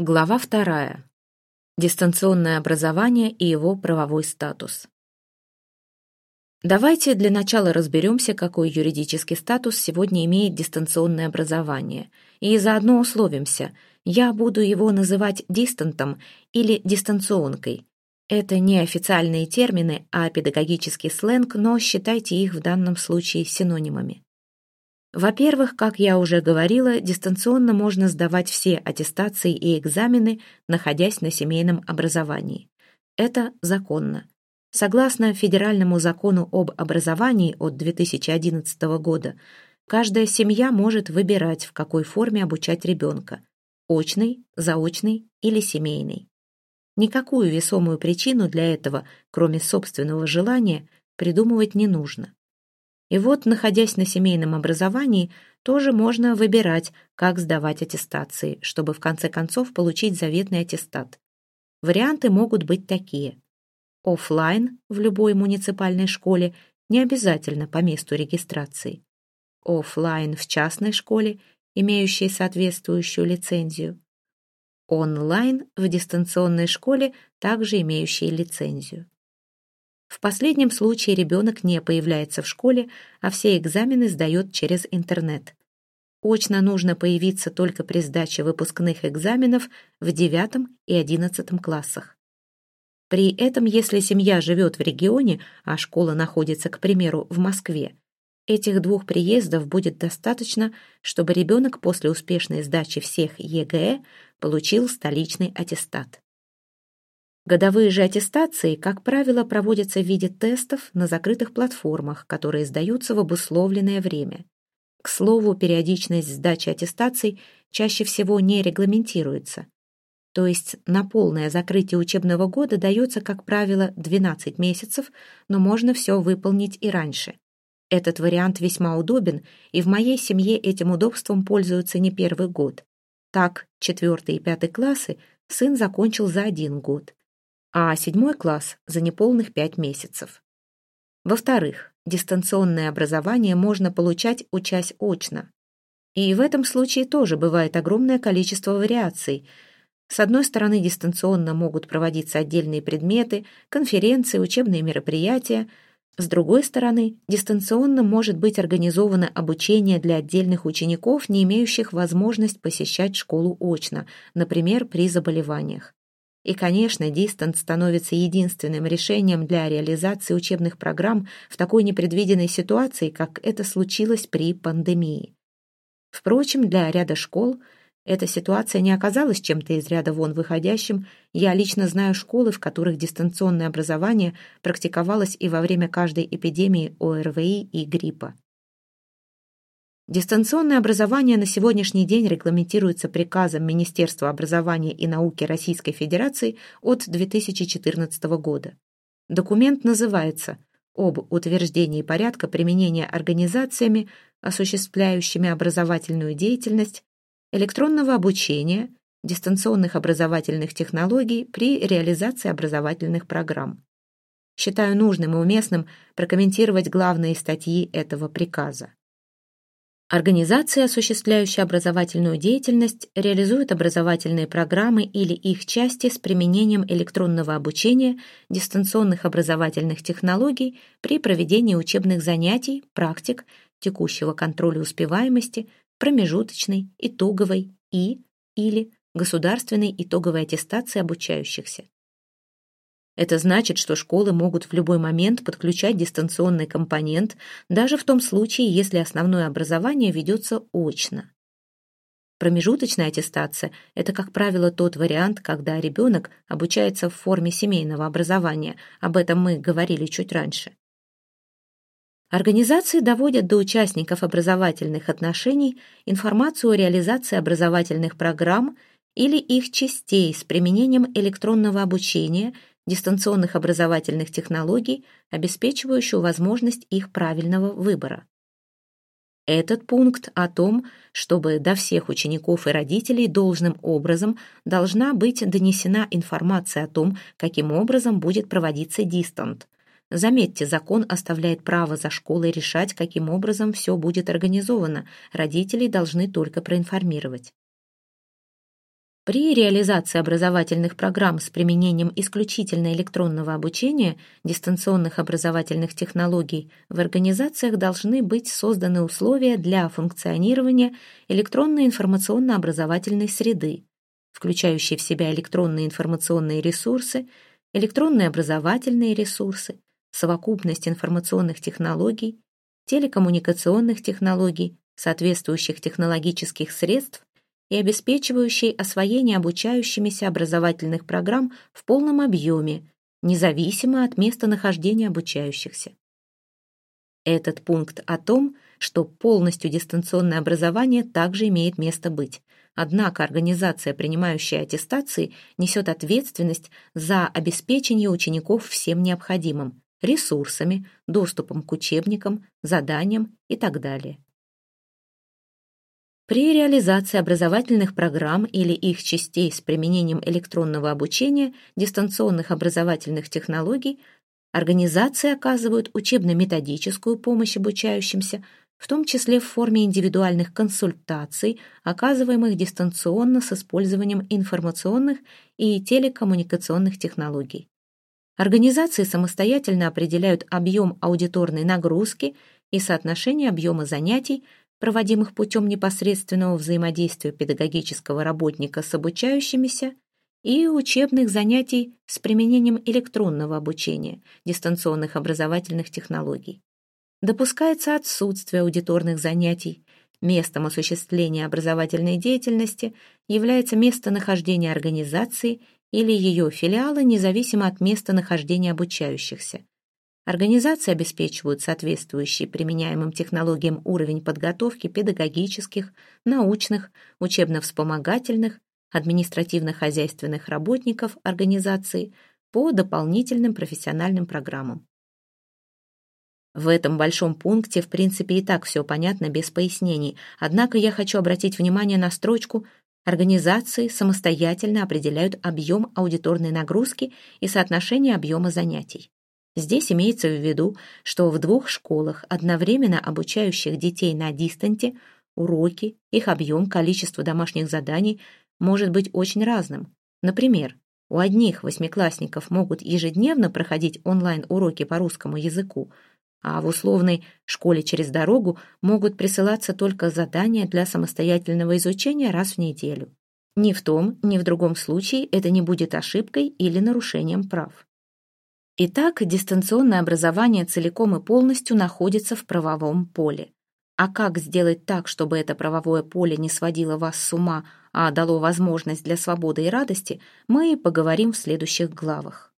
Глава вторая. Дистанционное образование и его правовой статус. Давайте для начала разберемся, какой юридический статус сегодня имеет дистанционное образование, и заодно условимся, я буду его называть дистантом или дистанционкой. Это не официальные термины, а педагогический сленг, но считайте их в данном случае синонимами. Во-первых, как я уже говорила, дистанционно можно сдавать все аттестации и экзамены, находясь на семейном образовании. Это законно. Согласно Федеральному закону об образовании от 2011 года, каждая семья может выбирать, в какой форме обучать ребенка – очной, заочной или семейной. Никакую весомую причину для этого, кроме собственного желания, придумывать не нужно. И вот, находясь на семейном образовании, тоже можно выбирать, как сдавать аттестации, чтобы в конце концов получить заветный аттестат. Варианты могут быть такие. Оффлайн в любой муниципальной школе, не обязательно по месту регистрации. Оффлайн в частной школе, имеющей соответствующую лицензию. Онлайн в дистанционной школе, также имеющей лицензию. В последнем случае ребенок не появляется в школе, а все экзамены сдает через интернет. Очно нужно появиться только при сдаче выпускных экзаменов в 9 и 11 классах. При этом, если семья живет в регионе, а школа находится, к примеру, в Москве, этих двух приездов будет достаточно, чтобы ребенок после успешной сдачи всех ЕГЭ получил столичный аттестат. Годовые же аттестации, как правило, проводятся в виде тестов на закрытых платформах, которые сдаются в обусловленное время. К слову, периодичность сдачи аттестаций чаще всего не регламентируется. То есть на полное закрытие учебного года дается, как правило, 12 месяцев, но можно все выполнить и раньше. Этот вариант весьма удобен, и в моей семье этим удобством пользуются не первый год. Так, четвертый и пятый классы сын закончил за один год а седьмой класс за неполных пять месяцев. Во-вторых, дистанционное образование можно получать, учась очно. И в этом случае тоже бывает огромное количество вариаций. С одной стороны, дистанционно могут проводиться отдельные предметы, конференции, учебные мероприятия. С другой стороны, дистанционно может быть организовано обучение для отдельных учеников, не имеющих возможность посещать школу очно, например, при заболеваниях. И, конечно, дистант становится единственным решением для реализации учебных программ в такой непредвиденной ситуации, как это случилось при пандемии. Впрочем, для ряда школ эта ситуация не оказалась чем-то из ряда вон выходящим. Я лично знаю школы, в которых дистанционное образование практиковалось и во время каждой эпидемии ОРВИ и гриппа. Дистанционное образование на сегодняшний день регламентируется приказом Министерства образования и науки Российской Федерации от 2014 года. Документ называется «Об утверждении порядка применения организациями, осуществляющими образовательную деятельность, электронного обучения, дистанционных образовательных технологий при реализации образовательных программ». Считаю нужным и уместным прокомментировать главные статьи этого приказа. Организации, осуществляющие образовательную деятельность, реализуют образовательные программы или их части с применением электронного обучения, дистанционных образовательных технологий при проведении учебных занятий, практик, текущего контроля успеваемости, промежуточной, итоговой и или государственной итоговой аттестации обучающихся. Это значит, что школы могут в любой момент подключать дистанционный компонент, даже в том случае, если основное образование ведется очно. Промежуточная аттестация – это, как правило, тот вариант, когда ребенок обучается в форме семейного образования. Об этом мы говорили чуть раньше. Организации доводят до участников образовательных отношений информацию о реализации образовательных программ или их частей с применением электронного обучения – дистанционных образовательных технологий, обеспечивающую возможность их правильного выбора. Этот пункт о том, чтобы до всех учеников и родителей должным образом должна быть донесена информация о том, каким образом будет проводиться дистант. Заметьте, закон оставляет право за школой решать, каким образом все будет организовано. Родителей должны только проинформировать. При реализации образовательных программ с применением исключительно электронного обучения, дистанционных образовательных технологий, в организациях должны быть созданы условия для функционирования электронной информационно-образовательной среды, включающей в себя электронные информационные ресурсы, электронные образовательные ресурсы, совокупность информационных технологий, телекоммуникационных технологий, соответствующих технологических средств и обеспечивающей освоение обучающимися образовательных программ в полном объеме, независимо от места нахождения обучающихся. Этот пункт о том, что полностью дистанционное образование также имеет место быть. Однако организация, принимающая аттестации, несет ответственность за обеспечение учеников всем необходимым – ресурсами, доступом к учебникам, заданиям и так далее. При реализации образовательных программ или их частей с применением электронного обучения, дистанционных образовательных технологий, организации оказывают учебно-методическую помощь обучающимся, в том числе в форме индивидуальных консультаций, оказываемых дистанционно с использованием информационных и телекоммуникационных технологий. Организации самостоятельно определяют объем аудиторной нагрузки и соотношение объема занятий, проводимых путем непосредственного взаимодействия педагогического работника с обучающимися, и учебных занятий с применением электронного обучения, дистанционных образовательных технологий. Допускается отсутствие аудиторных занятий. Местом осуществления образовательной деятельности является местонахождение организации или ее филиала, независимо от места нахождения обучающихся. Организации обеспечивают соответствующий применяемым технологиям уровень подготовки педагогических, научных, учебно-вспомогательных, административно-хозяйственных работников организации по дополнительным профессиональным программам. В этом большом пункте, в принципе, и так все понятно без пояснений, однако я хочу обратить внимание на строчку «Организации самостоятельно определяют объем аудиторной нагрузки и соотношение объема занятий». Здесь имеется в виду, что в двух школах, одновременно обучающих детей на дистанте, уроки, их объем, количество домашних заданий может быть очень разным. Например, у одних восьмиклассников могут ежедневно проходить онлайн-уроки по русскому языку, а в условной школе через дорогу могут присылаться только задания для самостоятельного изучения раз в неделю. Ни в том, ни в другом случае это не будет ошибкой или нарушением прав. Итак, дистанционное образование целиком и полностью находится в правовом поле. А как сделать так, чтобы это правовое поле не сводило вас с ума, а дало возможность для свободы и радости, мы поговорим в следующих главах.